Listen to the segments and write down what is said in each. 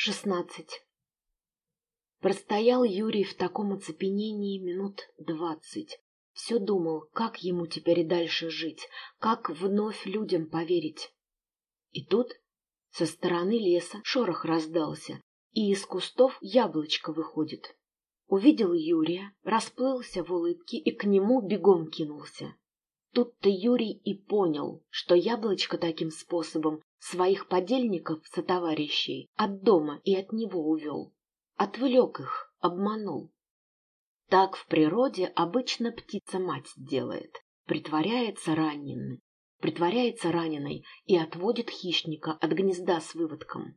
Шестнадцать. Простоял Юрий в таком оцепенении минут двадцать. Все думал, как ему теперь дальше жить, как вновь людям поверить. И тут со стороны леса шорох раздался, и из кустов яблочко выходит. Увидел Юрия, расплылся в улыбке и к нему бегом кинулся. Тут-то Юрий и понял, что яблочко таким способом своих подельников, сотоварищей, от дома и от него увел. Отвлек их, обманул. Так в природе обычно птица-мать делает, притворяется раненой, притворяется раненой и отводит хищника от гнезда с выводком.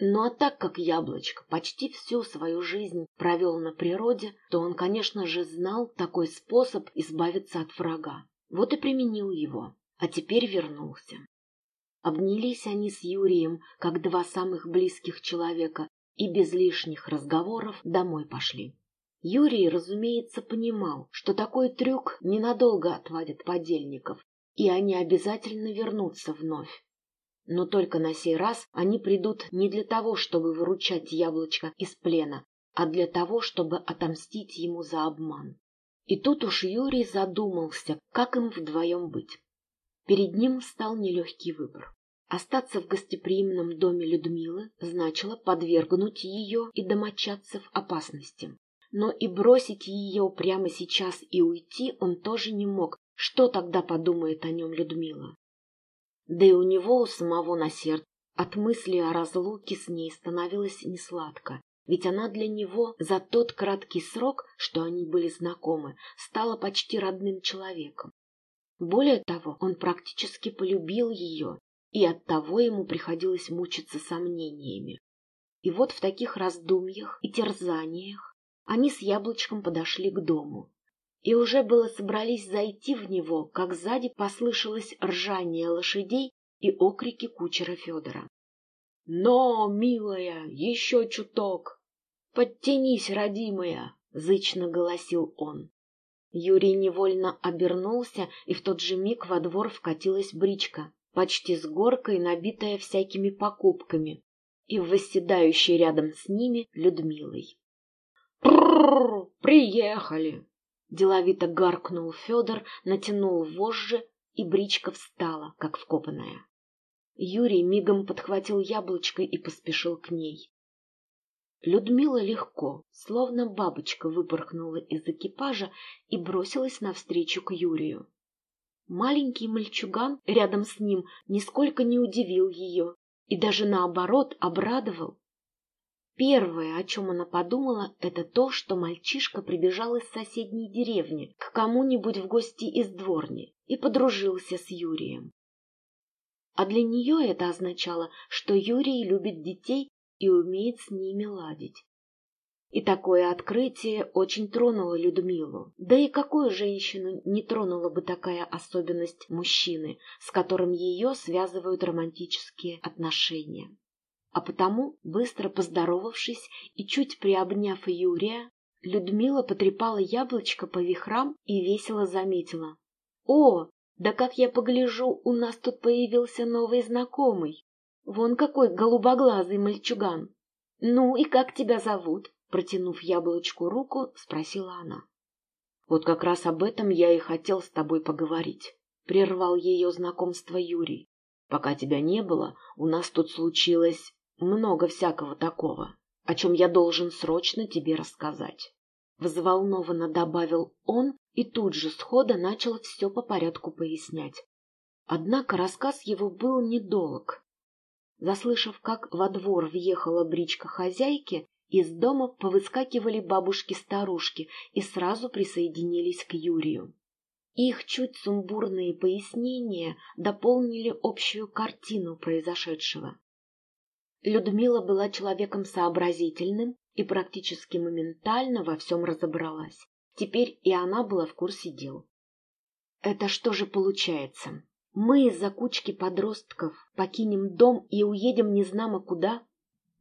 Ну а так как яблочко почти всю свою жизнь провел на природе, то он, конечно же, знал такой способ избавиться от врага. Вот и применил его, а теперь вернулся. Обнялись они с Юрием, как два самых близких человека, и без лишних разговоров домой пошли. Юрий, разумеется, понимал, что такой трюк ненадолго отвадит подельников, и они обязательно вернутся вновь. Но только на сей раз они придут не для того, чтобы выручать яблочко из плена, а для того, чтобы отомстить ему за обман. И тут уж Юрий задумался, как им вдвоем быть. Перед ним стал нелегкий выбор. Остаться в гостеприимном доме Людмилы значило подвергнуть ее и домочадцев опасности. Но и бросить ее прямо сейчас и уйти он тоже не мог. Что тогда подумает о нем Людмила? Да и у него у самого на сердце от мысли о разлуке с ней становилось несладко, ведь она для него за тот краткий срок, что они были знакомы, стала почти родным человеком. Более того, он практически полюбил ее, и оттого ему приходилось мучиться сомнениями. И вот в таких раздумьях и терзаниях они с яблочком подошли к дому. И уже было собрались зайти в него, как сзади послышалось ржание лошадей и окрики кучера Федора. — Но, милая, еще чуток! Подтянись, родимая! — зычно голосил он. Юрий невольно обернулся, и в тот же миг во двор вкатилась бричка, почти с горкой, набитая всякими покупками, и восседающей рядом с ними Людмилой. «Прррр! Приехали!» Деловито гаркнул Федор, натянул вожжи, и бричка встала, как вкопанная. Юрий мигом подхватил яблочко и поспешил к ней. Людмила легко, словно бабочка, выпорхнула из экипажа и бросилась навстречу к Юрию. Маленький мальчуган рядом с ним нисколько не удивил ее и даже наоборот обрадовал. Первое, о чем она подумала, это то, что мальчишка прибежал из соседней деревни к кому-нибудь в гости из дворни и подружился с Юрием. А для нее это означало, что Юрий любит детей и умеет с ними ладить. И такое открытие очень тронуло Людмилу. Да и какую женщину не тронула бы такая особенность мужчины, с которым ее связывают романтические отношения? А потому, быстро поздоровавшись и чуть приобняв Юрия, Людмила потрепала яблочко по вихрам и весело заметила. «О, да как я погляжу, у нас тут появился новый знакомый. Вон какой голубоглазый мальчуган. Ну и как тебя зовут?» Протянув яблочку руку, спросила она. «Вот как раз об этом я и хотел с тобой поговорить», — прервал ее знакомство Юрий. «Пока тебя не было, у нас тут случилось много всякого такого, о чем я должен срочно тебе рассказать. Взволнованно добавил он и тут же схода начал все по порядку пояснять. Однако рассказ его был недолг. Заслышав, как во двор въехала бричка хозяйки, из дома повыскакивали бабушки-старушки и сразу присоединились к Юрию. Их чуть сумбурные пояснения дополнили общую картину произошедшего. Людмила была человеком сообразительным и практически моментально во всем разобралась. Теперь и она была в курсе дел. Это что же получается? Мы из-за кучки подростков покинем дом и уедем незнамо куда?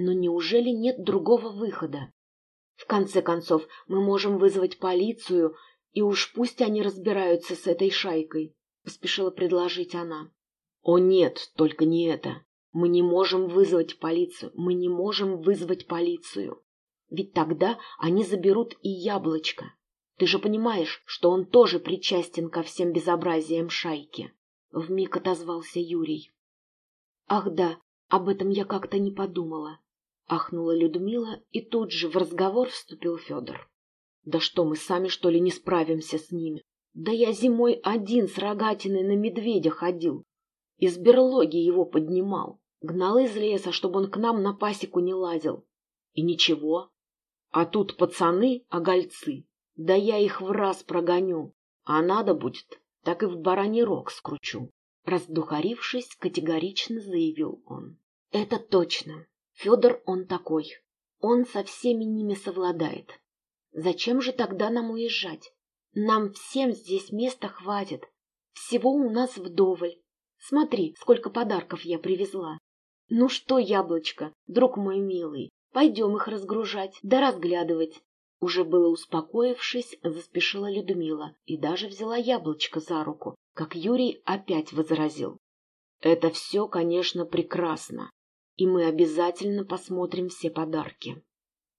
Но неужели нет другого выхода? В конце концов, мы можем вызвать полицию, и уж пусть они разбираются с этой шайкой, — поспешила предложить она. — О нет, только не это! Мы не можем вызвать полицию, мы не можем вызвать полицию. Ведь тогда они заберут и яблочко. Ты же понимаешь, что он тоже причастен ко всем безобразиям шайки. Вмиг отозвался Юрий. Ах да, об этом я как-то не подумала. Ахнула Людмила, и тут же в разговор вступил Федор. Да что, мы сами, что ли, не справимся с ними? Да я зимой один с рогатиной на медведя ходил. Из берлоги его поднимал. Гнал из леса, чтобы он к нам на пасеку не лазил. И ничего. А тут пацаны, огольцы. Да я их в раз прогоню. А надо будет, так и в бараний рог скручу. Раздухарившись, категорично заявил он. Это точно. Федор он такой. Он со всеми ними совладает. Зачем же тогда нам уезжать? Нам всем здесь места хватит. Всего у нас вдоволь. Смотри, сколько подарков я привезла. Ну что, яблочко, друг мой милый, пойдем их разгружать да разглядывать. Уже было успокоившись, заспешила Людмила и даже взяла яблочко за руку, как Юрий опять возразил. Это все, конечно, прекрасно, и мы обязательно посмотрим все подарки.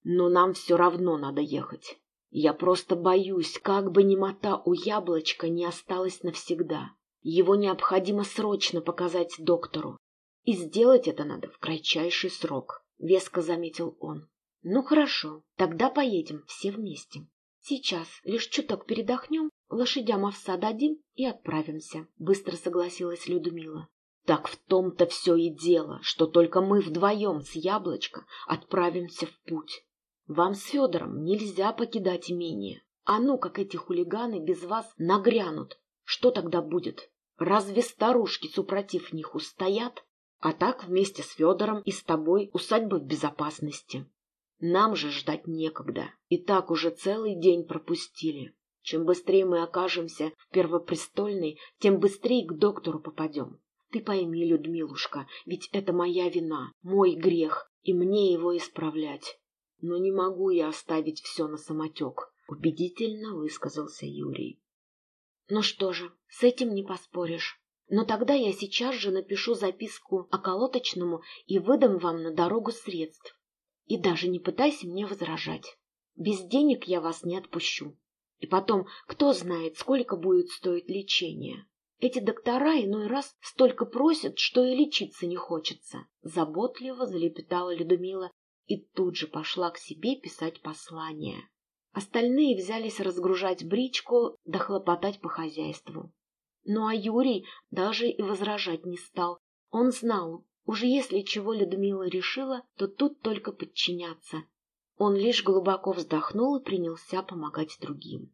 Но нам все равно надо ехать. Я просто боюсь, как бы немота у яблочка не осталась навсегда. Его необходимо срочно показать доктору. И сделать это надо в кратчайший срок, — веско заметил он. Ну хорошо, тогда поедем все вместе. Сейчас лишь чуток передохнем, лошадям овса дадим и отправимся, — быстро согласилась Людмила. Так в том-то все и дело, что только мы вдвоем с Яблочко отправимся в путь. Вам с Федором нельзя покидать имение. А ну, как эти хулиганы без вас нагрянут. Что тогда будет? Разве старушки, супротив них, устоят? А так вместе с Федором и с тобой усадьба в безопасности. Нам же ждать некогда. И так уже целый день пропустили. Чем быстрее мы окажемся в Первопрестольной, тем быстрее к доктору попадем. Ты пойми, Людмилушка, ведь это моя вина, мой грех, и мне его исправлять. Но не могу я оставить все на самотек, убедительно высказался Юрий. Ну что же, с этим не поспоришь. Но тогда я сейчас же напишу записку околоточному и выдам вам на дорогу средств. И даже не пытайся мне возражать. Без денег я вас не отпущу. И потом, кто знает, сколько будет стоить лечение. Эти доктора иной раз столько просят, что и лечиться не хочется. Заботливо залепетала Людмила и тут же пошла к себе писать послание. Остальные взялись разгружать бричку да хлопотать по хозяйству. Ну а Юрий даже и возражать не стал. Он знал, уже если чего Людмила решила, то тут только подчиняться. Он лишь глубоко вздохнул и принялся помогать другим.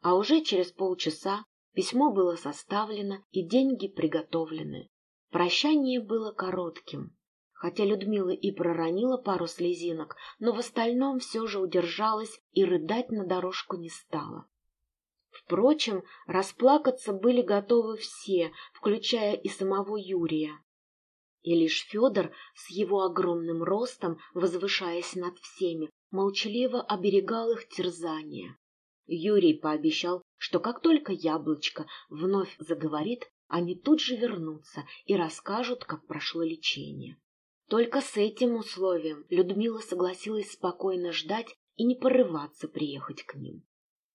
А уже через полчаса письмо было составлено и деньги приготовлены. Прощание было коротким. Хотя Людмила и проронила пару слезинок, но в остальном все же удержалась и рыдать на дорожку не стала. Впрочем, расплакаться были готовы все, включая и самого Юрия. И лишь Федор с его огромным ростом, возвышаясь над всеми, молчаливо оберегал их терзания. Юрий пообещал, что как только яблочко вновь заговорит, они тут же вернутся и расскажут, как прошло лечение. Только с этим условием Людмила согласилась спокойно ждать и не порываться приехать к ним.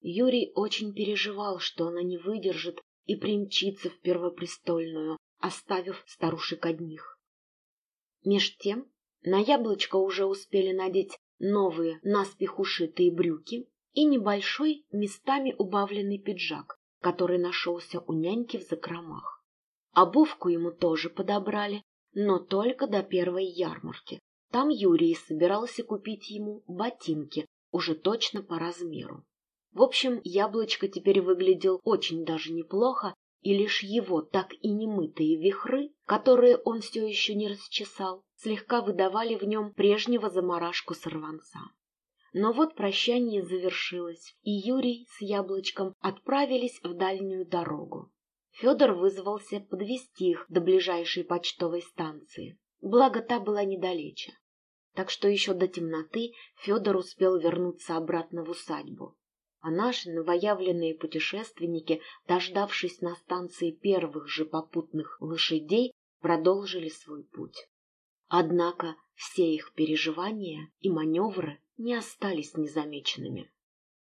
Юрий очень переживал, что она не выдержит и примчится в Первопрестольную, оставив старушек одних. Меж тем на яблочко уже успели надеть новые наспех ушитые брюки и небольшой местами убавленный пиджак, который нашелся у няньки в закромах. Обувку ему тоже подобрали, но только до первой ярмарки. Там Юрий собирался купить ему ботинки, уже точно по размеру. В общем, яблочко теперь выглядел очень даже неплохо, и лишь его так и немытые вихры, которые он все еще не расчесал, слегка выдавали в нем прежнего заморашку сорванца. Но вот прощание завершилось, и Юрий с яблочком отправились в дальнюю дорогу. Федор вызвался подвести их до ближайшей почтовой станции. Благо, та была недалече. Так что еще до темноты Федор успел вернуться обратно в усадьбу. А наши новоявленные путешественники, дождавшись на станции первых же попутных лошадей, продолжили свой путь. Однако все их переживания и маневры не остались незамеченными.